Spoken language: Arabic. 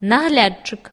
наглядчик